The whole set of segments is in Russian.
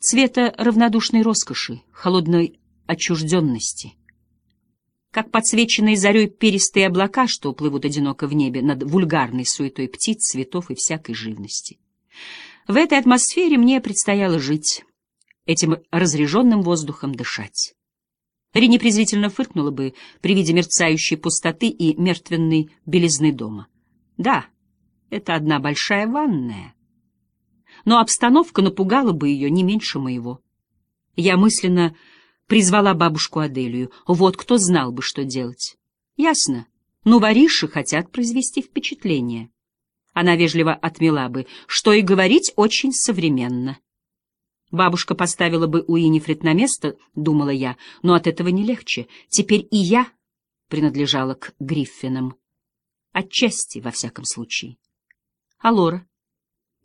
цвета равнодушной роскоши, холодной отчужденности. Как подсвеченные зарей перистые облака, что плывут одиноко в небе над вульгарной суетой птиц, цветов и всякой живности. В этой атмосфере мне предстояло жить, этим разреженным воздухом дышать. Рини презрительно фыркнула бы при виде мерцающей пустоты и мертвенной белизны дома. Да, это одна большая ванная. Но обстановка напугала бы ее не меньше моего. Я мысленно призвала бабушку Аделию. Вот кто знал бы, что делать. Ясно. Ну, вориши хотят произвести впечатление. Она вежливо отмела бы, что и говорить очень современно. Бабушка поставила бы Уинифред на место, думала я, но от этого не легче. Теперь и я принадлежала к Гриффинам. Отчасти, во всяком случае. А Лора?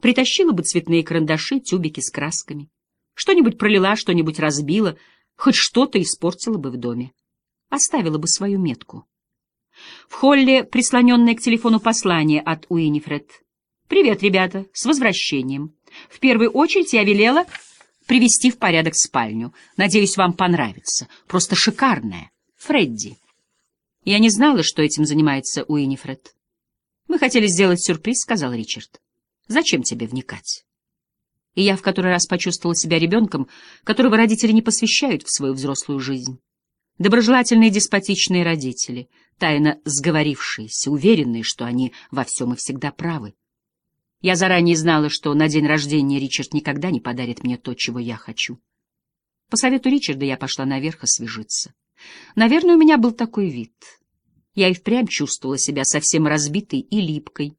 Притащила бы цветные карандаши, тюбики с красками. Что-нибудь пролила, что-нибудь разбила, хоть что-то испортила бы в доме. Оставила бы свою метку. В холле прислоненное к телефону послание от Уинифред. «Привет, ребята, с возвращением. В первую очередь я велела привести в порядок спальню. Надеюсь, вам понравится. Просто шикарная. Фредди». Я не знала, что этим занимается Уинифред. «Мы хотели сделать сюрприз», — сказал Ричард. «Зачем тебе вникать?» И я в который раз почувствовала себя ребенком, которого родители не посвящают в свою взрослую жизнь. Доброжелательные деспотичные родители, тайно сговорившиеся, уверенные, что они во всем и всегда правы. Я заранее знала, что на день рождения Ричард никогда не подарит мне то, чего я хочу. По совету Ричарда я пошла наверх освежиться. Наверное, у меня был такой вид. Я и впрямь чувствовала себя совсем разбитой и липкой.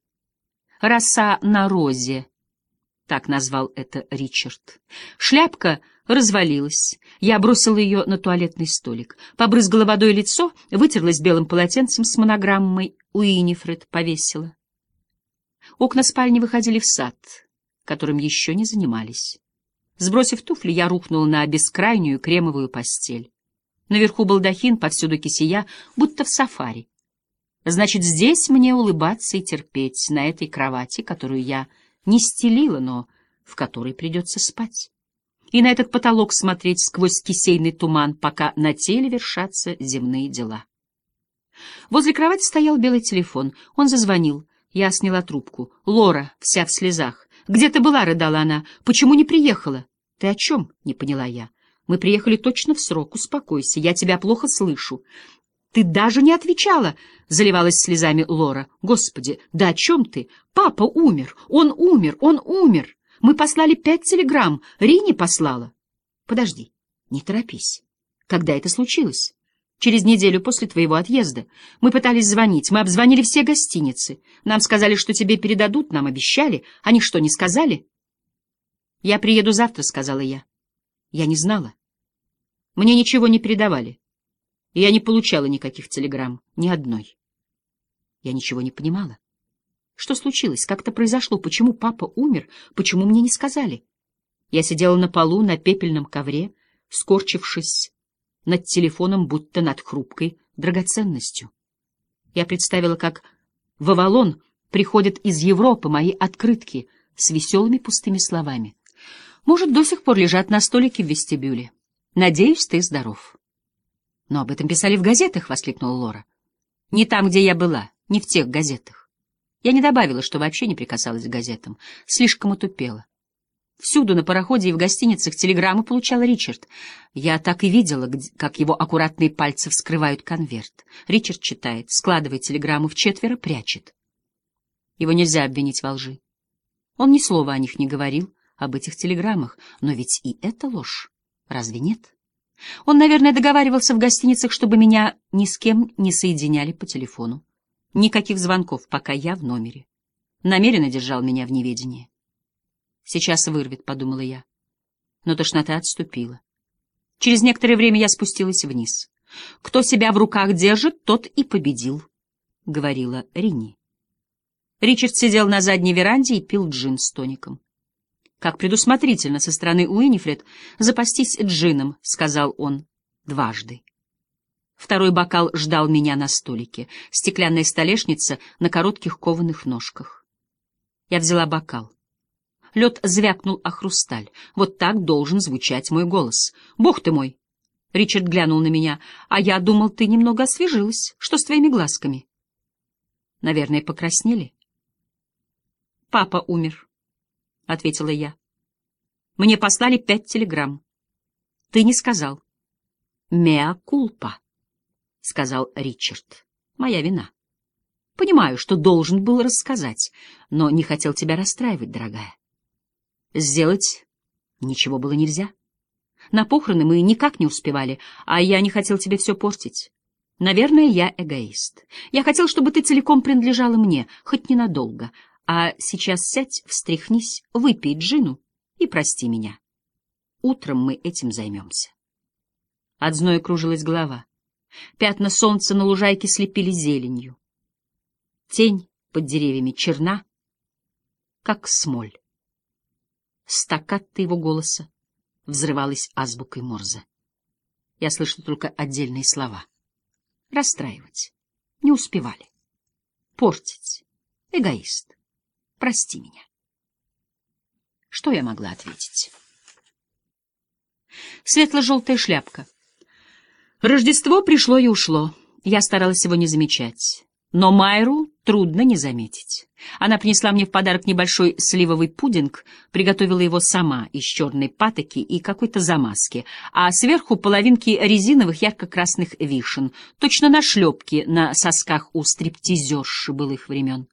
«Роса на розе», — так назвал это Ричард. Шляпка развалилась. Я бросила ее на туалетный столик, побрызгала водой лицо, вытерлась белым полотенцем с монограммой «Уинифред» повесила. Окна спальни выходили в сад, которым еще не занимались. Сбросив туфли, я рухнула на бескрайнюю кремовую постель. Наверху балдахин, повсюду кисия, будто в сафари. Значит, здесь мне улыбаться и терпеть, на этой кровати, которую я не стелила, но в которой придется спать. И на этот потолок смотреть сквозь кисейный туман, пока на теле вершатся земные дела. Возле кровати стоял белый телефон. Он зазвонил. Я сняла трубку. Лора, вся в слезах. «Где ты была?» — рыдала она. «Почему не приехала?» «Ты о чем?» — не поняла я. Мы приехали точно в срок. Успокойся, я тебя плохо слышу. Ты даже не отвечала, — заливалась слезами Лора. Господи, да о чем ты? Папа умер, он умер, он умер. Мы послали пять телеграмм, Рине послала. Подожди, не торопись. Когда это случилось? Через неделю после твоего отъезда. Мы пытались звонить, мы обзвонили все гостиницы. Нам сказали, что тебе передадут, нам обещали. Они что, не сказали? Я приеду завтра, — сказала я. Я не знала. Мне ничего не передавали. И я не получала никаких телеграмм, ни одной. Я ничего не понимала. Что случилось? Как это произошло? Почему папа умер? Почему мне не сказали? Я сидела на полу, на пепельном ковре, скорчившись над телефоном, будто над хрупкой драгоценностью. Я представила, как в Авалон приходят из Европы мои открытки с веселыми пустыми словами. Может, до сих пор лежат на столике в вестибюле. Надеюсь, ты здоров. Но об этом писали в газетах, — воскликнула Лора. Не там, где я была, не в тех газетах. Я не добавила, что вообще не прикасалась к газетам. Слишком утупела. Всюду, на пароходе и в гостиницах, телеграммы получал Ричард. Я так и видела, как его аккуратные пальцы вскрывают конверт. Ричард читает, складывает телеграмму в четверо, прячет. Его нельзя обвинить во лжи. Он ни слова о них не говорил, об этих телеграммах, но ведь и это ложь. Разве нет? Он, наверное, договаривался в гостиницах, чтобы меня ни с кем не соединяли по телефону. Никаких звонков, пока я в номере. Намеренно держал меня в неведении. Сейчас вырвет, — подумала я. Но тошнота отступила. Через некоторое время я спустилась вниз. «Кто себя в руках держит, тот и победил», — говорила Рини. Ричард сидел на задней веранде и пил джин с тоником. Как предусмотрительно со стороны Уинифред запастись джином, — сказал он дважды. Второй бокал ждал меня на столике, стеклянная столешница на коротких кованых ножках. Я взяла бокал. Лед звякнул о хрусталь. Вот так должен звучать мой голос. «Бог ты мой!» Ричард глянул на меня. «А я думал, ты немного освежилась. Что с твоими глазками?» «Наверное, покраснели?» «Папа умер», — ответила я. «Мне послали пять телеграмм. Ты не сказал». «Меа кулпа», — сказал Ричард. «Моя вина». Понимаю, что должен был рассказать, но не хотел тебя расстраивать, дорогая. Сделать ничего было нельзя. На похороны мы никак не успевали, а я не хотел тебе все портить. Наверное, я эгоист. Я хотел, чтобы ты целиком принадлежала мне, хоть ненадолго. А сейчас сядь, встряхнись, выпей джину и прости меня. Утром мы этим займемся. От зноя кружилась голова. Пятна солнца на лужайке слепили зеленью. Тень под деревьями черна, как смоль. Стаккатто его голоса взрывалась азбукой Морзе. Я слышал только отдельные слова. Расстраивать. Не успевали. Портить. Эгоист. Прости меня. Что я могла ответить? Светло-желтая шляпка. Рождество пришло и ушло. Я старалась его не замечать. Но Майру трудно не заметить. Она принесла мне в подарок небольшой сливовый пудинг, приготовила его сама из черной патоки и какой-то замазки, а сверху половинки резиновых ярко-красных вишен, точно на шлепке на сосках у стриптизерши былых времен.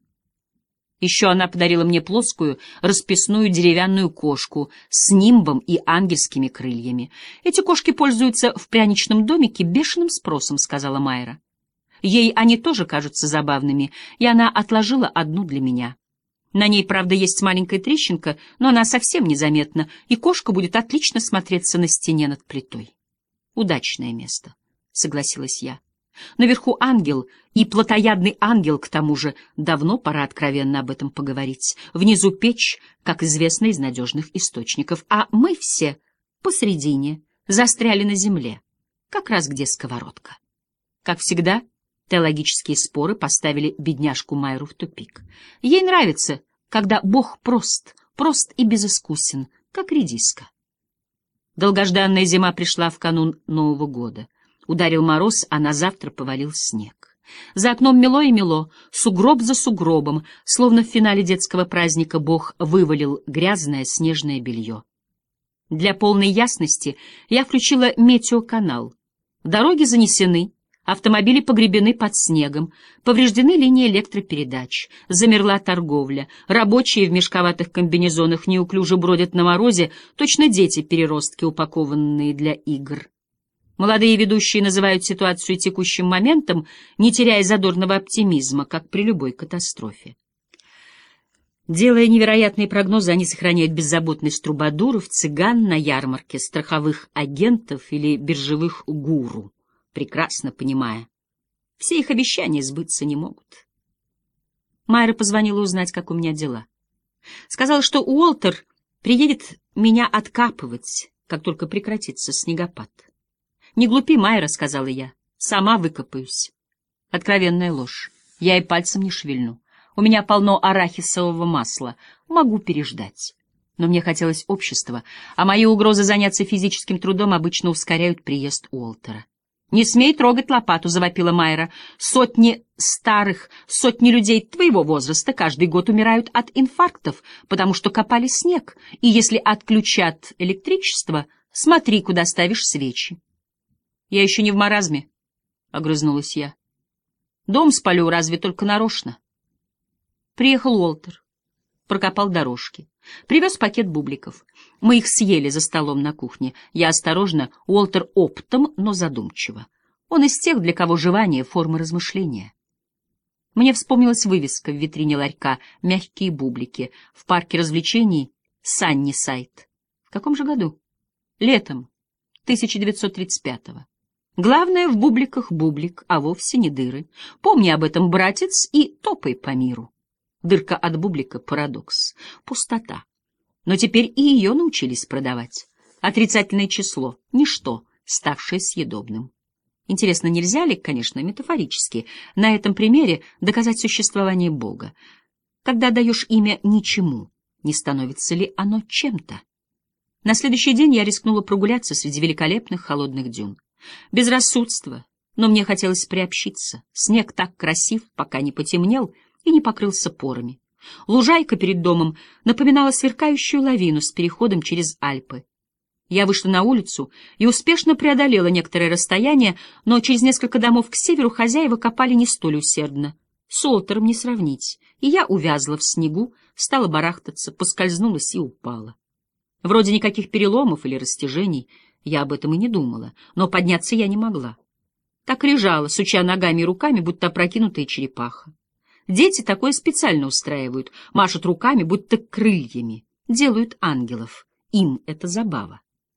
Еще она подарила мне плоскую, расписную деревянную кошку с нимбом и ангельскими крыльями. «Эти кошки пользуются в пряничном домике бешеным спросом», — сказала Майра. Ей они тоже кажутся забавными, и она отложила одну для меня. На ней, правда, есть маленькая трещинка, но она совсем незаметна, и кошка будет отлично смотреться на стене над плитой. Удачное место, — согласилась я. Наверху ангел, и плотоядный ангел, к тому же, давно пора откровенно об этом поговорить. Внизу печь, как известно из надежных источников, а мы все посредине, застряли на земле, как раз где сковородка. Как всегда, Теологические споры поставили бедняжку Майру в тупик. Ей нравится, когда Бог прост, прост и безыскусен, как редиска. Долгожданная зима пришла в канун Нового года. Ударил мороз, а на завтра повалил снег. За окном мело и мело, сугроб за сугробом, словно в финале детского праздника Бог вывалил грязное снежное белье. Для полной ясности я включила метеоканал. Дороги занесены, Автомобили погребены под снегом, повреждены линии электропередач, замерла торговля, рабочие в мешковатых комбинезонах неуклюже бродят на морозе, точно дети-переростки, упакованные для игр. Молодые ведущие называют ситуацию текущим моментом, не теряя задорного оптимизма, как при любой катастрофе. Делая невероятные прогнозы, они сохраняют беззаботность трубадуров, цыган на ярмарке, страховых агентов или биржевых гуру прекрасно понимая, все их обещания сбыться не могут. Майра позвонила узнать, как у меня дела. Сказала, что Уолтер приедет меня откапывать, как только прекратится снегопад. «Не глупи, Майра», — сказала я, — «сама выкопаюсь». Откровенная ложь. Я и пальцем не шевельну. У меня полно арахисового масла. Могу переждать. Но мне хотелось общества, а мои угрозы заняться физическим трудом обычно ускоряют приезд Уолтера. «Не смей трогать лопату», — завопила Майра. «Сотни старых, сотни людей твоего возраста каждый год умирают от инфарктов, потому что копали снег, и если отключат электричество, смотри, куда ставишь свечи». «Я еще не в маразме», — огрызнулась я. «Дом спалю разве только нарочно». Приехал Уолтер, прокопал дорожки. Привез пакет бубликов. Мы их съели за столом на кухне. Я осторожно, Уолтер оптом, но задумчиво. Он из тех, для кого жевание — форма размышления. Мне вспомнилась вывеска в витрине ларька «Мягкие бублики» в парке развлечений «Санни Сайт». В каком же году? Летом 1935-го. Главное в бубликах бублик, а вовсе не дыры. Помни об этом, братец, и топай по миру. Дырка от бублика — парадокс, пустота. Но теперь и ее научились продавать. Отрицательное число — ничто, ставшее съедобным. Интересно, нельзя ли, конечно, метафорически, на этом примере доказать существование Бога? Когда даешь имя ничему, Не становится ли оно чем-то? На следующий день я рискнула прогуляться среди великолепных холодных дюн. Безрассудство, но мне хотелось приобщиться. Снег так красив, пока не потемнел и не покрылся порами. Лужайка перед домом напоминала сверкающую лавину с переходом через Альпы. Я вышла на улицу и успешно преодолела некоторое расстояние, но через несколько домов к северу хозяева копали не столь усердно. С Олтером не сравнить, и я увязла в снегу, стала барахтаться, поскользнулась и упала. Вроде никаких переломов или растяжений, я об этом и не думала, но подняться я не могла. Так лежала, суча ногами и руками, будто опрокинутая черепаха. Дети такое специально устраивают, машут руками, будто крыльями, делают ангелов. Им это забава.